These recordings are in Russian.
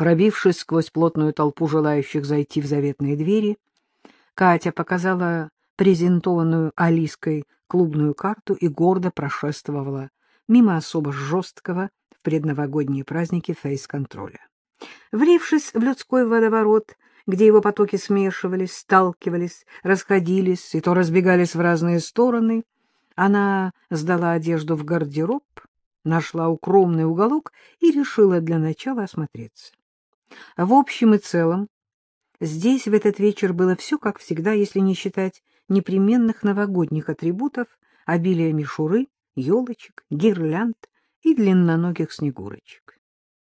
Пробившись сквозь плотную толпу желающих зайти в заветные двери, Катя показала презентованную Алиской клубную карту и гордо прошествовала мимо особо жесткого в предновогодние праздники фейс-контроля. Влившись в людской водоворот, где его потоки смешивались, сталкивались, расходились и то разбегались в разные стороны, она сдала одежду в гардероб, нашла укромный уголок и решила для начала осмотреться. В общем и целом, здесь в этот вечер было все как всегда, если не считать непременных новогодних атрибутов, обилия мишуры, елочек, гирлянд и длинноногих снегурочек.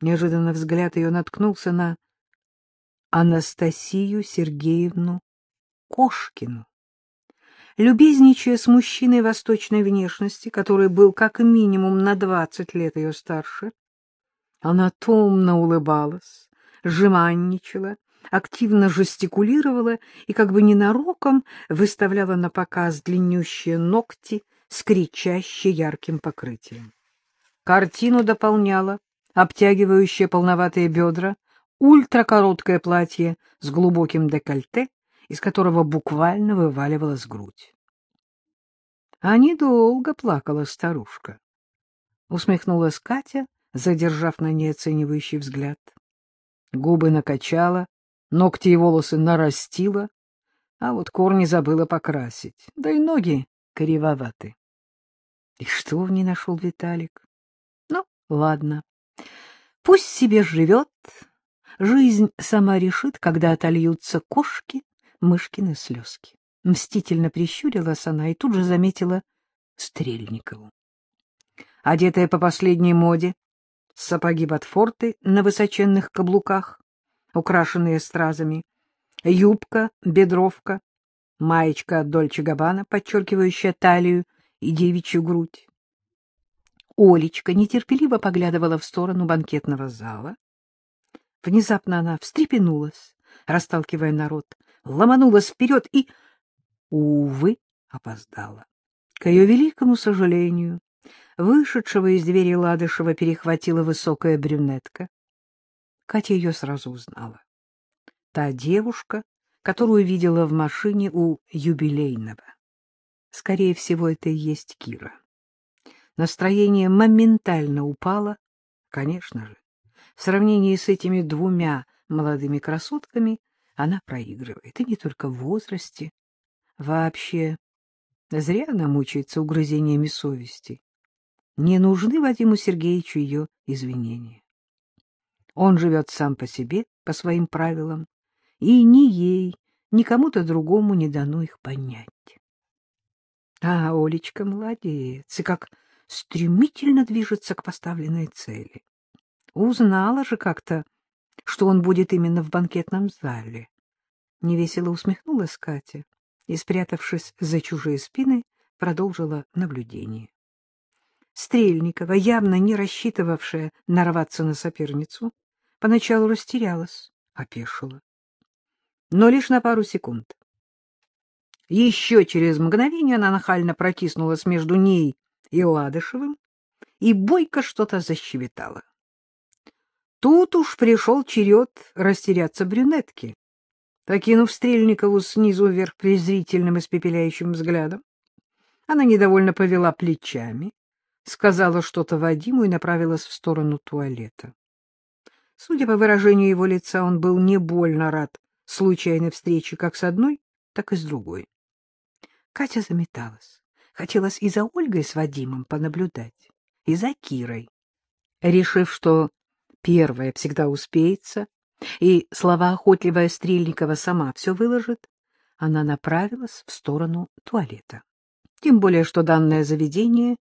Неожиданно взгляд ее наткнулся на Анастасию Сергеевну Кошкину. Любезничая с мужчиной восточной внешности, который был как минимум на двадцать лет ее старше, она томно улыбалась, жеманничала, активно жестикулировала и как бы ненароком выставляла на показ длиннющие ногти с кричаще ярким покрытием. Картину дополняла обтягивающее полноватые бедра, ультракороткое платье с глубоким декольте, из которого буквально вываливалась грудь. А недолго плакала старушка. Усмехнулась Катя, задержав на ней оценивающий взгляд. Губы накачала, ногти и волосы нарастила, а вот корни забыла покрасить, да и ноги кривоваты. И что в ней нашел Виталик? Ну, ладно, пусть себе живет, жизнь сама решит, когда отольются кошки, мышкины слезки. Мстительно прищурилась она и тут же заметила Стрельникову. Одетая по последней моде, сапоги ботфорты на высоченных каблуках, украшенные стразами, юбка, бедровка, маечка от Дольче Габбана, подчеркивающая талию и девичью грудь. Олечка нетерпеливо поглядывала в сторону банкетного зала. Внезапно она встрепенулась, расталкивая народ, ломанулась вперед и, увы, опоздала. К ее великому сожалению, вышедшего из двери Ладышева перехватила высокая брюнетка. Катя ее сразу узнала. Та девушка, которую видела в машине у юбилейного. Скорее всего, это и есть Кира. Настроение моментально упало, конечно же. В сравнении с этими двумя молодыми красотками она проигрывает, и не только в возрасте. Вообще, зря она мучается угрызениями совести. Не нужны Вадиму Сергеевичу ее извинения. Он живет сам по себе, по своим правилам, и ни ей, ни кому-то другому не дано их понять. А Олечка молодец, и как стремительно движется к поставленной цели. Узнала же как-то, что он будет именно в банкетном зале. Невесело усмехнулась Катя и, спрятавшись за чужие спины, продолжила наблюдение. Стрельникова, явно не рассчитывавшая нарваться на соперницу, поначалу растерялась, опешила. Но лишь на пару секунд. Еще через мгновение она нахально протиснулась между ней и Ладышевым и бойко что-то защебетала. Тут уж пришел черед растеряться брюнетки. Покинув Стрельникову снизу вверх презрительным испепеляющим взглядом, она недовольно повела плечами, сказала что-то Вадиму и направилась в сторону туалета. Судя по выражению его лица, он был не больно рад случайной встрече как с одной, так и с другой. Катя заметалась. Хотелось и за Ольгой с Вадимом понаблюдать, и за Кирой. Решив, что первая всегда успеется, и слова охотливая Стрельникова сама все выложит, она направилась в сторону туалета. Тем более, что данное заведение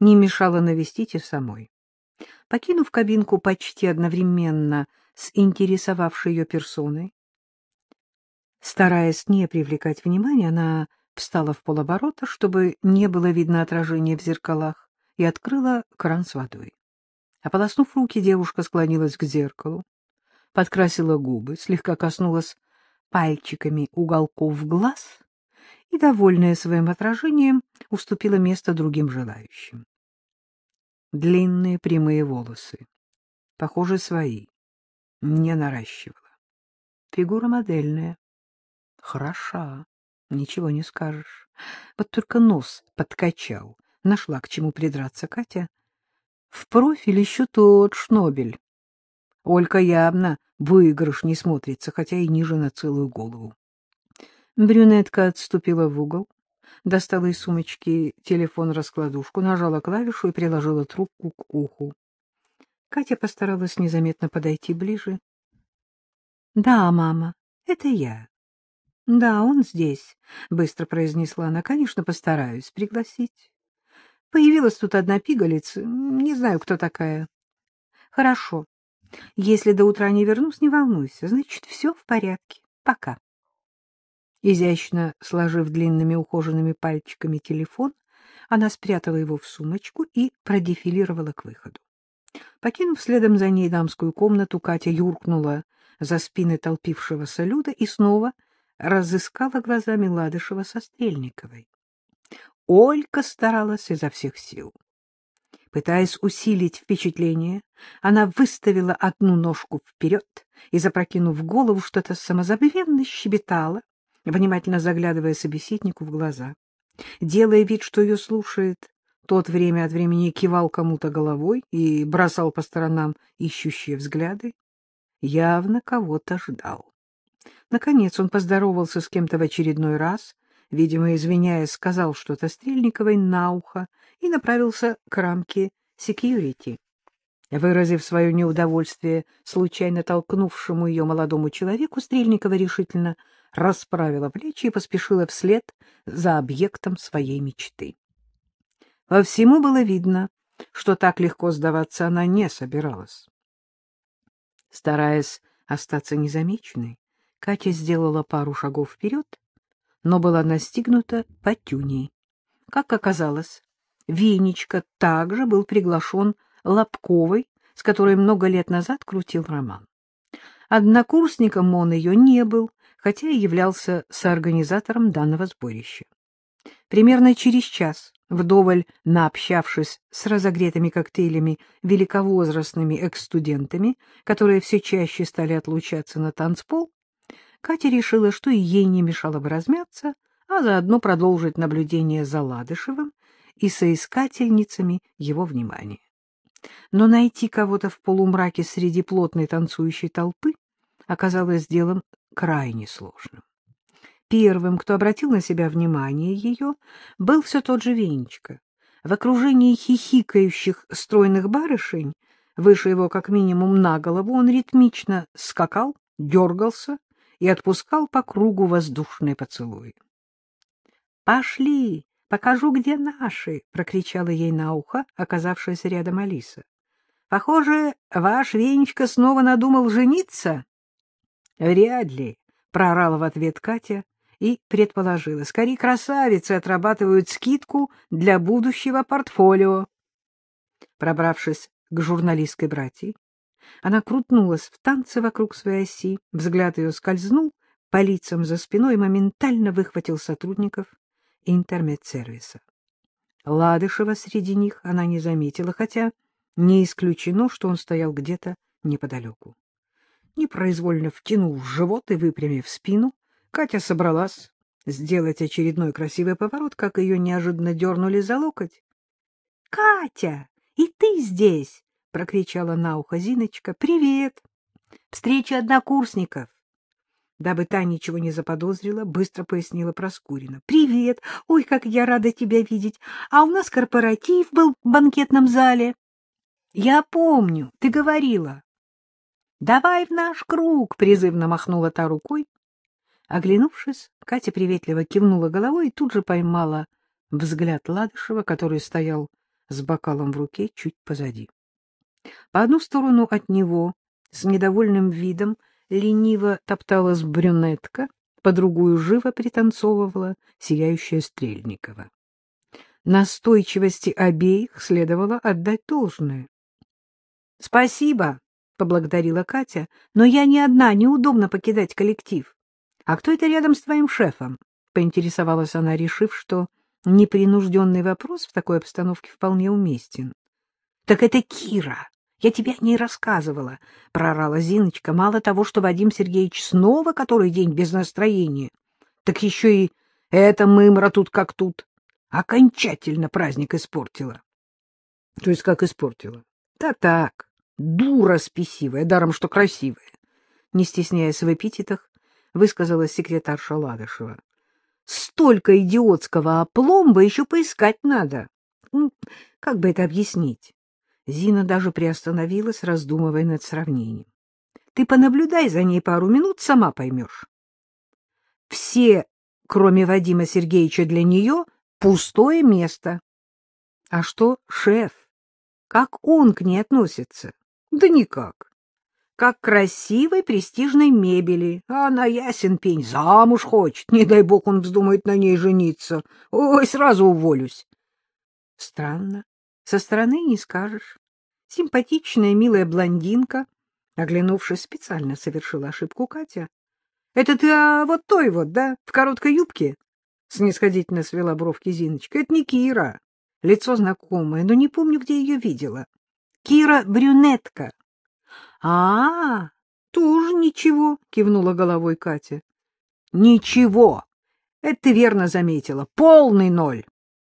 не мешало навестить и самой. Покинув кабинку почти одновременно с интересовавшей ее персоной, стараясь не привлекать внимания, она встала в полоборота, чтобы не было видно отражения в зеркалах, и открыла кран с водой. Ополоснув руки, девушка склонилась к зеркалу, подкрасила губы, слегка коснулась пальчиками уголков глаз и, довольная своим отражением, уступила место другим желающим. Длинные прямые волосы, похоже, свои, не наращивала. Фигура модельная. Хороша, ничего не скажешь. Вот только нос подкачал. Нашла к чему придраться Катя. В профиль еще тот шнобель. Олька явно выигрыш не смотрится, хотя и ниже на целую голову. Брюнетка отступила в угол, достала из сумочки телефон-раскладушку, нажала клавишу и приложила трубку к уху. Катя постаралась незаметно подойти ближе. — Да, мама, это я. — Да, он здесь, — быстро произнесла она. — Конечно, постараюсь пригласить. Появилась тут одна пигалица, не знаю, кто такая. — Хорошо. Если до утра не вернусь, не волнуйся. Значит, все в порядке. Пока. Изящно сложив длинными ухоженными пальчиками телефон, она спрятала его в сумочку и продефилировала к выходу. Покинув следом за ней дамскую комнату, Катя юркнула за спины толпившегося Люда и снова разыскала глазами Ладышева со Стрельниковой. Олька старалась изо всех сил. Пытаясь усилить впечатление, она выставила одну ножку вперед и, запрокинув голову, что-то самозабвенно щебетала, внимательно заглядывая собеседнику в глаза. Делая вид, что ее слушает, тот время от времени кивал кому-то головой и бросал по сторонам ищущие взгляды. Явно кого-то ждал. Наконец он поздоровался с кем-то в очередной раз, видимо, извиняясь, сказал что-то Стрельниковой на ухо и направился к рамке секьюрити. Выразив свое неудовольствие случайно толкнувшему ее молодому человеку, Стрельникова решительно расправила плечи и поспешила вслед за объектом своей мечты. Во всему было видно, что так легко сдаваться она не собиралась. Стараясь остаться незамеченной, Катя сделала пару шагов вперед, но была настигнута Патюней. Как оказалось, Венечка также был приглашен Лобковой, с которой много лет назад крутил роман. Однокурсником он ее не был, хотя и являлся соорганизатором данного сборища. Примерно через час Вдоволь наобщавшись с разогретыми коктейлями великовозрастными экс-студентами, которые все чаще стали отлучаться на танцпол, Катя решила, что и ей не мешало бы размяться, а заодно продолжить наблюдение за Ладышевым и соискательницами его внимания. Но найти кого-то в полумраке среди плотной танцующей толпы оказалось делом крайне сложным. Первым, кто обратил на себя внимание ее, был все тот же Венечка. В окружении хихикающих стройных барышень, выше его как минимум на голову, он ритмично скакал, дергался и отпускал по кругу воздушные поцелуи. — Пошли, покажу, где наши! — прокричала ей на ухо оказавшаяся рядом Алиса. — Похоже, ваш Венечка снова надумал жениться? — Вряд ли, — проорала в ответ Катя и предположила, скорее красавицы отрабатывают скидку для будущего портфолио. Пробравшись к журналистской братьи, она крутнулась в танце вокруг своей оси, взгляд ее скользнул по лицам за спиной и моментально выхватил сотрудников интернет-сервиса. Ладышева среди них она не заметила, хотя не исключено, что он стоял где-то неподалеку. Непроизвольно втянув живот и выпрямив спину, Катя собралась сделать очередной красивый поворот, как ее неожиданно дернули за локоть. — Катя, и ты здесь! — прокричала на ухо Зиночка. — Привет! Встреча однокурсников! Дабы та ничего не заподозрила, быстро пояснила Проскурина. — Привет! Ой, как я рада тебя видеть! А у нас корпоратив был в банкетном зале. — Я помню, ты говорила. — Давай в наш круг! — призывно махнула та рукой Оглянувшись, Катя приветливо кивнула головой и тут же поймала взгляд Ладышева, который стоял с бокалом в руке чуть позади. По одну сторону от него, с недовольным видом, лениво топталась брюнетка, по другую живо пританцовывала сияющая Стрельникова. Настойчивости обеих следовало отдать должное. — Спасибо, — поблагодарила Катя, — но я не одна, неудобно покидать коллектив. — А кто это рядом с твоим шефом? — поинтересовалась она, решив, что непринужденный вопрос в такой обстановке вполне уместен. — Так это Кира, Я тебе о ней рассказывала, — прорала Зиночка. Мало того, что Вадим Сергеевич снова который день без настроения, так еще и эта мымра тут как тут. Окончательно праздник испортила. То есть как испортила? Да так, дура спесивая, даром что красивая. Не стесняясь в эпитетах, высказалась секретарша Ладышева. Столько идиотского опломба еще поискать надо. Ну, как бы это объяснить? Зина даже приостановилась, раздумывая над сравнением. Ты понаблюдай за ней пару минут, сама поймешь. Все, кроме Вадима Сергеевича, для нее пустое место. А что шеф? Как он к ней относится? Да никак. Как красивой престижной мебели. А она, ясен пень, замуж хочет. Не дай бог он вздумает на ней жениться. Ой, сразу уволюсь. Странно. Со стороны не скажешь. Симпатичная, милая блондинка, оглянувшись, специально совершила ошибку Катя. — Это ты а, вот той вот, да, в короткой юбке? — снисходительно свела бровки Зиночка. — Это не Кира. Лицо знакомое, но не помню, где ее видела. Кира брюнетка. А — -а, тоже ничего, — кивнула головой Катя. — Ничего. Это ты верно заметила. Полный ноль.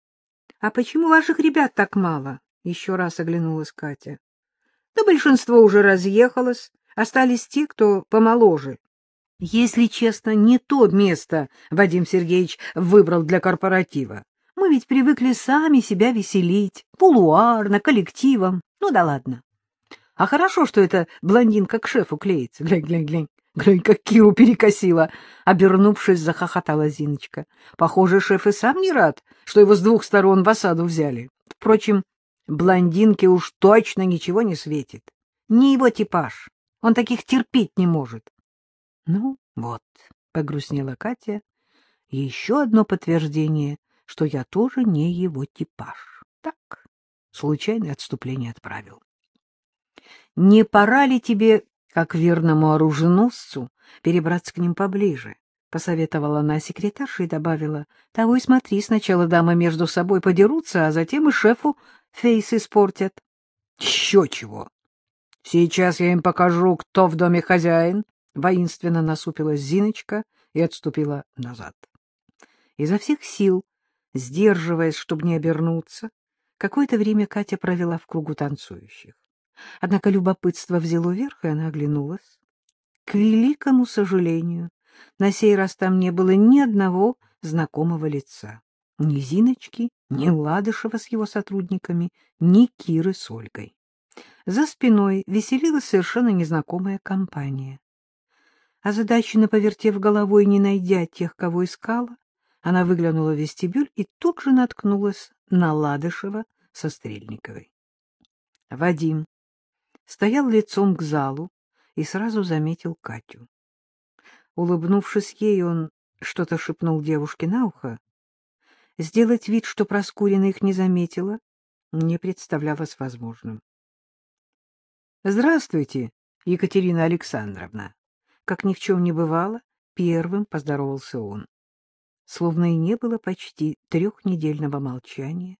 — А почему ваших ребят так мало? — еще раз оглянулась Катя. — Да большинство уже разъехалось. Остались те, кто помоложе. Если честно, не то место Вадим Сергеевич выбрал для корпоратива. Мы ведь привыкли сами себя веселить, полуарно, коллективом. Ну да ладно. А хорошо, что эта блондинка к шефу клеится. Глянь, глянь, глянь. Глянь, как Киру перекосила. Обернувшись, захохотала Зиночка. Похоже, шеф и сам не рад, что его с двух сторон в осаду взяли. Впрочем, блондинке уж точно ничего не светит. Не его типаж. Он таких терпеть не может. Ну, вот, погрустнела Катя. Еще одно подтверждение, что я тоже не его типаж. Случайное отступление отправил. Не пора ли тебе, как верному оруженосцу, перебраться к ним поближе? — посоветовала она секретарше и добавила. — Того и смотри, сначала дамы между собой подерутся, а затем и шефу фейс испортят. — Еще чего! Сейчас я им покажу, кто в доме хозяин, Воинственно насупилась Зиночка и отступила назад. Изо всех сил, сдерживаясь, чтобы не обернуться, какое-то время Катя провела в кругу танцующих. Однако любопытство взяло верх, и она оглянулась. К великому сожалению, на сей раз там не было ни одного знакомого лица. Ни Зиночки, ни Ладышева с его сотрудниками, ни Киры с Ольгой. За спиной веселилась совершенно незнакомая компания. Озадаченно повертев головой, не найдя тех, кого искала, она выглянула в вестибюль и тут же наткнулась на Ладышева со Стрельниковой. Вадим стоял лицом к залу и сразу заметил Катю. Улыбнувшись ей, он что-то шепнул девушке на ухо. Сделать вид, что Проскурина их не заметила, не представлялось возможным. — Здравствуйте, Екатерина Александровна! Как ни в чем не бывало, первым поздоровался он. Словно и не было почти трехнедельного молчания,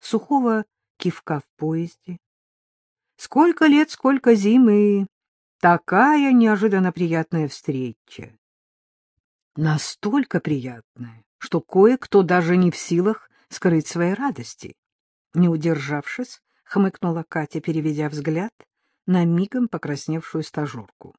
сухого кивка в поезде. Сколько лет, сколько зимы, такая неожиданно приятная встреча. Настолько приятная, что кое-кто даже не в силах скрыть своей радости. Не удержавшись, хмыкнула Катя, переведя взгляд на мигом покрасневшую стажерку.